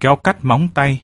kéo cắt móng tay.